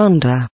thunder.